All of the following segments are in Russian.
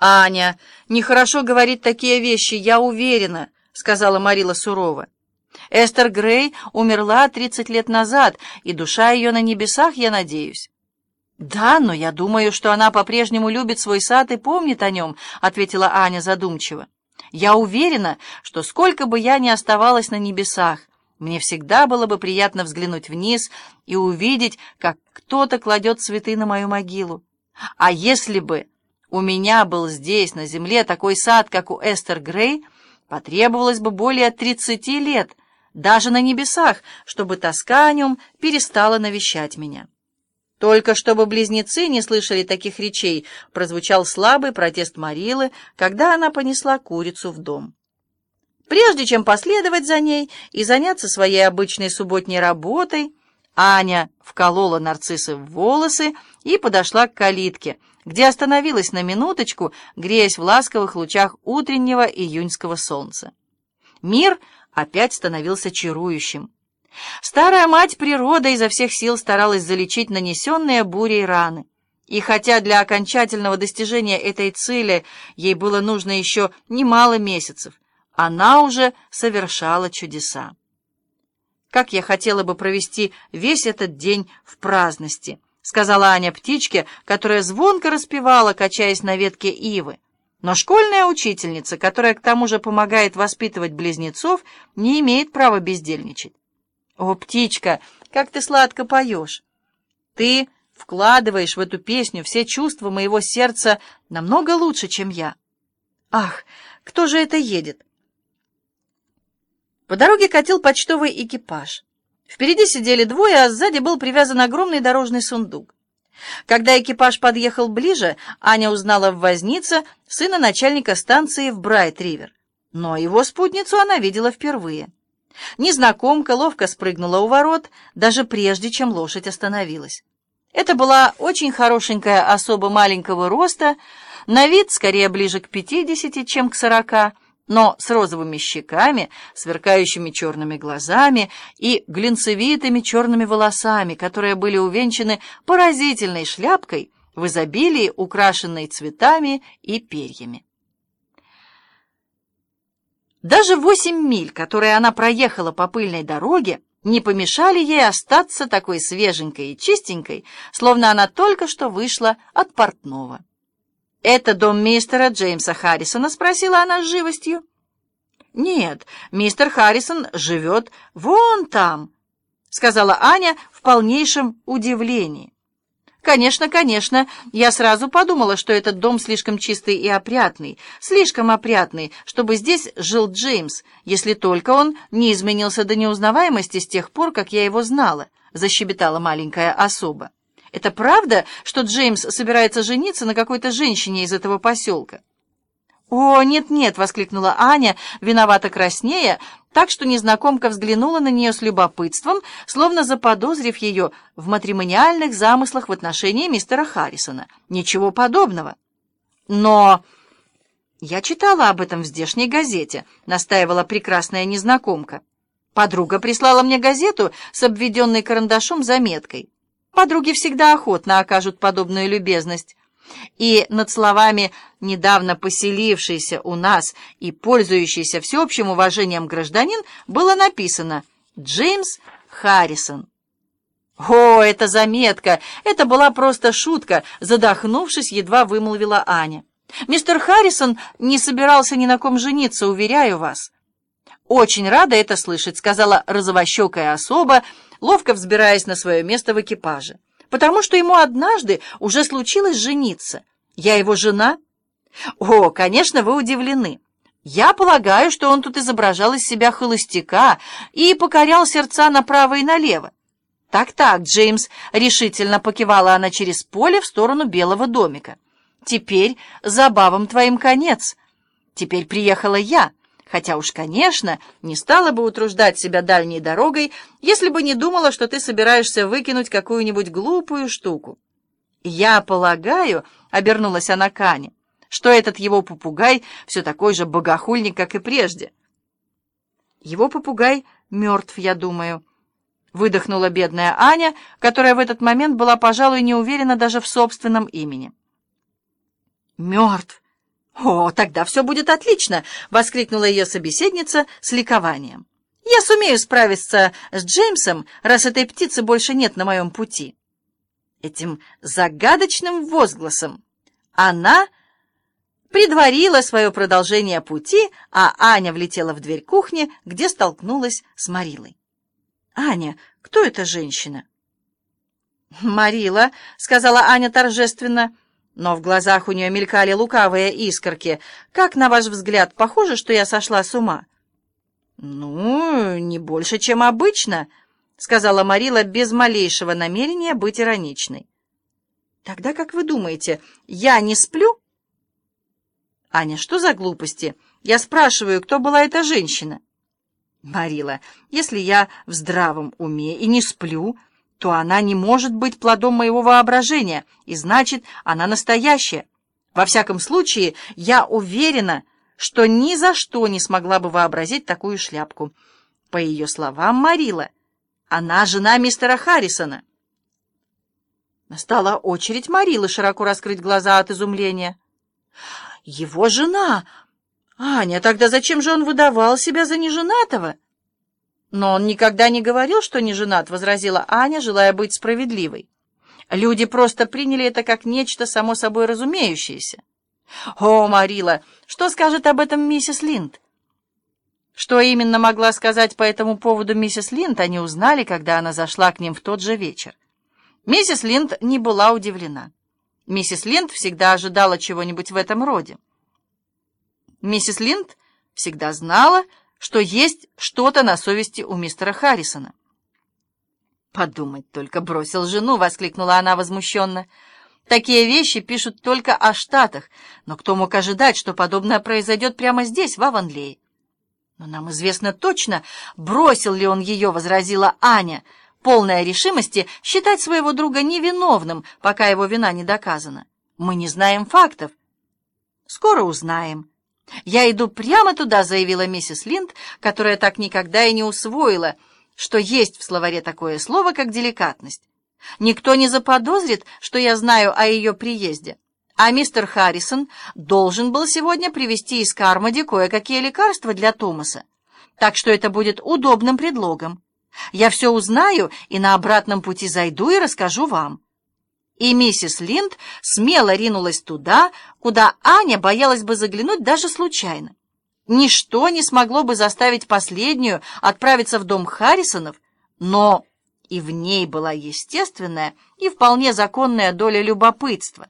«Аня, нехорошо говорить такие вещи, я уверена», — сказала Марила сурово. «Эстер Грей умерла тридцать лет назад, и душа ее на небесах, я надеюсь». «Да, но я думаю, что она по-прежнему любит свой сад и помнит о нем», — ответила Аня задумчиво. «Я уверена, что сколько бы я ни оставалась на небесах, мне всегда было бы приятно взглянуть вниз и увидеть, как кто-то кладет цветы на мою могилу. А если бы у меня был здесь, на земле, такой сад, как у Эстер Грей, потребовалось бы более тридцати лет, даже на небесах, чтобы тоска о нем перестала навещать меня. Только чтобы близнецы не слышали таких речей, прозвучал слабый протест Марилы, когда она понесла курицу в дом. Прежде чем последовать за ней и заняться своей обычной субботней работой, Аня вколола нарциссы в волосы и подошла к калитке, где остановилась на минуточку, греясь в ласковых лучах утреннего июньского солнца. Мир опять становился чарующим. Старая мать природа изо всех сил старалась залечить нанесенные бурей раны. И хотя для окончательного достижения этой цели ей было нужно еще немало месяцев, она уже совершала чудеса. Как я хотела бы провести весь этот день в праздности! Сказала Аня птичке, которая звонко распевала, качаясь на ветке ивы. Но школьная учительница, которая к тому же помогает воспитывать близнецов, не имеет права бездельничать. «О, птичка, как ты сладко поешь! Ты вкладываешь в эту песню все чувства моего сердца намного лучше, чем я. Ах, кто же это едет?» По дороге катил почтовый экипаж. Впереди сидели двое, а сзади был привязан огромный дорожный сундук. Когда экипаж подъехал ближе, Аня узнала в вознице сына начальника станции в Брайт-Ривер. Но его спутницу она видела впервые. Незнакомка ловко спрыгнула у ворот, даже прежде, чем лошадь остановилась. Это была очень хорошенькая особа маленького роста, на вид скорее ближе к пятидесяти, чем к сорока, но с розовыми щеками, сверкающими черными глазами и глинцевитыми черными волосами, которые были увенчаны поразительной шляпкой в изобилии, украшенной цветами и перьями. Даже восемь миль, которые она проехала по пыльной дороге, не помешали ей остаться такой свеженькой и чистенькой, словно она только что вышла от портного. «Это дом мистера Джеймса Харрисона?» — спросила она с живостью. «Нет, мистер Харрисон живет вон там», — сказала Аня в полнейшем удивлении. «Конечно, конечно, я сразу подумала, что этот дом слишком чистый и опрятный, слишком опрятный, чтобы здесь жил Джеймс, если только он не изменился до неузнаваемости с тех пор, как я его знала», — защебетала маленькая особа. Это правда, что Джеймс собирается жениться на какой-то женщине из этого поселка? «О, нет-нет!» — воскликнула Аня, виновато краснея, так что незнакомка взглянула на нее с любопытством, словно заподозрив ее в матримониальных замыслах в отношении мистера Харрисона. Ничего подобного. «Но...» «Я читала об этом в здешней газете», — настаивала прекрасная незнакомка. Подруга прислала мне газету с обведенной карандашом заметкой. Подруги всегда охотно окажут подобную любезность. И над словами «недавно поселившийся у нас и пользующийся всеобщим уважением гражданин» было написано «Джеймс Харрисон». «О, это заметка! Это была просто шутка!» Задохнувшись, едва вымолвила Аня. «Мистер Харрисон не собирался ни на ком жениться, уверяю вас». «Очень рада это слышать», — сказала розовощекая особа, — ловко взбираясь на свое место в экипаже. «Потому что ему однажды уже случилось жениться. Я его жена?» «О, конечно, вы удивлены. Я полагаю, что он тут изображал из себя холостяка и покорял сердца направо и налево. «Так-так, Джеймс», — решительно покивала она через поле в сторону белого домика. «Теперь забавам твоим конец. Теперь приехала я» хотя уж, конечно, не стала бы утруждать себя дальней дорогой, если бы не думала, что ты собираешься выкинуть какую-нибудь глупую штуку. «Я полагаю», — обернулась она к Ане, «что этот его попугай все такой же богохульник, как и прежде». «Его попугай мертв, я думаю», — выдохнула бедная Аня, которая в этот момент была, пожалуй, не уверена даже в собственном имени. «Мертв! «О, тогда все будет отлично!» — воскликнула ее собеседница с ликованием. «Я сумею справиться с Джеймсом, раз этой птицы больше нет на моем пути». Этим загадочным возгласом она предварила свое продолжение пути, а Аня влетела в дверь кухни, где столкнулась с Марилой. «Аня, кто эта женщина?» «Марила», — сказала Аня торжественно, но в глазах у нее мелькали лукавые искорки. «Как, на ваш взгляд, похоже, что я сошла с ума?» «Ну, не больше, чем обычно», — сказала Марила без малейшего намерения быть ироничной. «Тогда, как вы думаете, я не сплю?» «Аня, что за глупости? Я спрашиваю, кто была эта женщина?» «Марила, если я в здравом уме и не сплю...» то она не может быть плодом моего воображения, и значит, она настоящая. Во всяком случае, я уверена, что ни за что не смогла бы вообразить такую шляпку. По ее словам, Марила, она жена мистера Харрисона. Настала очередь Марилы широко раскрыть глаза от изумления. «Его жена! Аня, тогда зачем же он выдавал себя за неженатого?» «Но он никогда не говорил, что не женат», — возразила Аня, желая быть справедливой. «Люди просто приняли это как нечто само собой разумеющееся». «О, Марила, что скажет об этом миссис Линд?» Что именно могла сказать по этому поводу миссис Линд, они узнали, когда она зашла к ним в тот же вечер. Миссис Линд не была удивлена. Миссис Линд всегда ожидала чего-нибудь в этом роде. Миссис Линд всегда знала, что есть что-то на совести у мистера Харрисона. «Подумать только, бросил жену!» — воскликнула она возмущенно. «Такие вещи пишут только о Штатах, но кто мог ожидать, что подобное произойдет прямо здесь, в Аванлее?» «Но нам известно точно, бросил ли он ее», — возразила Аня, полная решимости считать своего друга невиновным, пока его вина не доказана. «Мы не знаем фактов». «Скоро узнаем». «Я иду прямо туда», — заявила миссис Линд, которая так никогда и не усвоила, что есть в словаре такое слово, как деликатность. «Никто не заподозрит, что я знаю о ее приезде. А мистер Харрисон должен был сегодня привезти из Кармоди кое-какие лекарства для Томаса, так что это будет удобным предлогом. Я все узнаю и на обратном пути зайду и расскажу вам» и миссис Линд смело ринулась туда, куда Аня боялась бы заглянуть даже случайно. Ничто не смогло бы заставить последнюю отправиться в дом Харрисонов, но и в ней была естественная и вполне законная доля любопытства.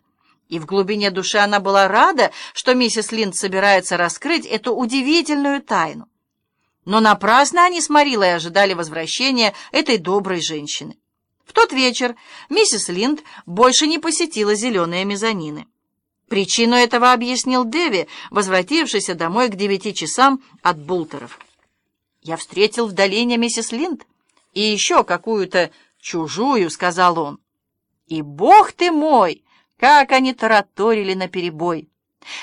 И в глубине души она была рада, что миссис Линд собирается раскрыть эту удивительную тайну. Но напрасно они с Марилой ожидали возвращения этой доброй женщины. В тот вечер миссис Линд больше не посетила зеленые мезонины. Причину этого объяснил Дэви, возвратившийся домой к девяти часам от Бултеров. «Я встретил в долине миссис Линд и еще какую-то чужую», — сказал он. «И, бог ты мой, как они тараторили наперебой!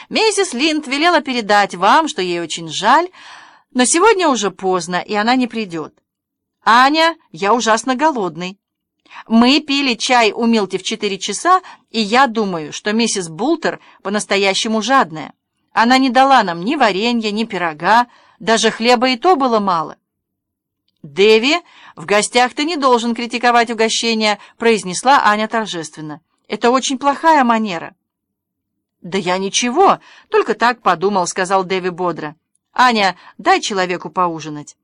Миссис Линд велела передать вам, что ей очень жаль, но сегодня уже поздно, и она не придет. Аня, я ужасно голодный». Мы пили чай у Милти в четыре часа, и я думаю, что миссис Бултер по-настоящему жадная. Она не дала нам ни варенья, ни пирога, даже хлеба и то было мало. «Дэви, в гостях ты не должен критиковать угощение», — произнесла Аня торжественно. «Это очень плохая манера». «Да я ничего, только так подумал», — сказал Дэви бодро. «Аня, дай человеку поужинать».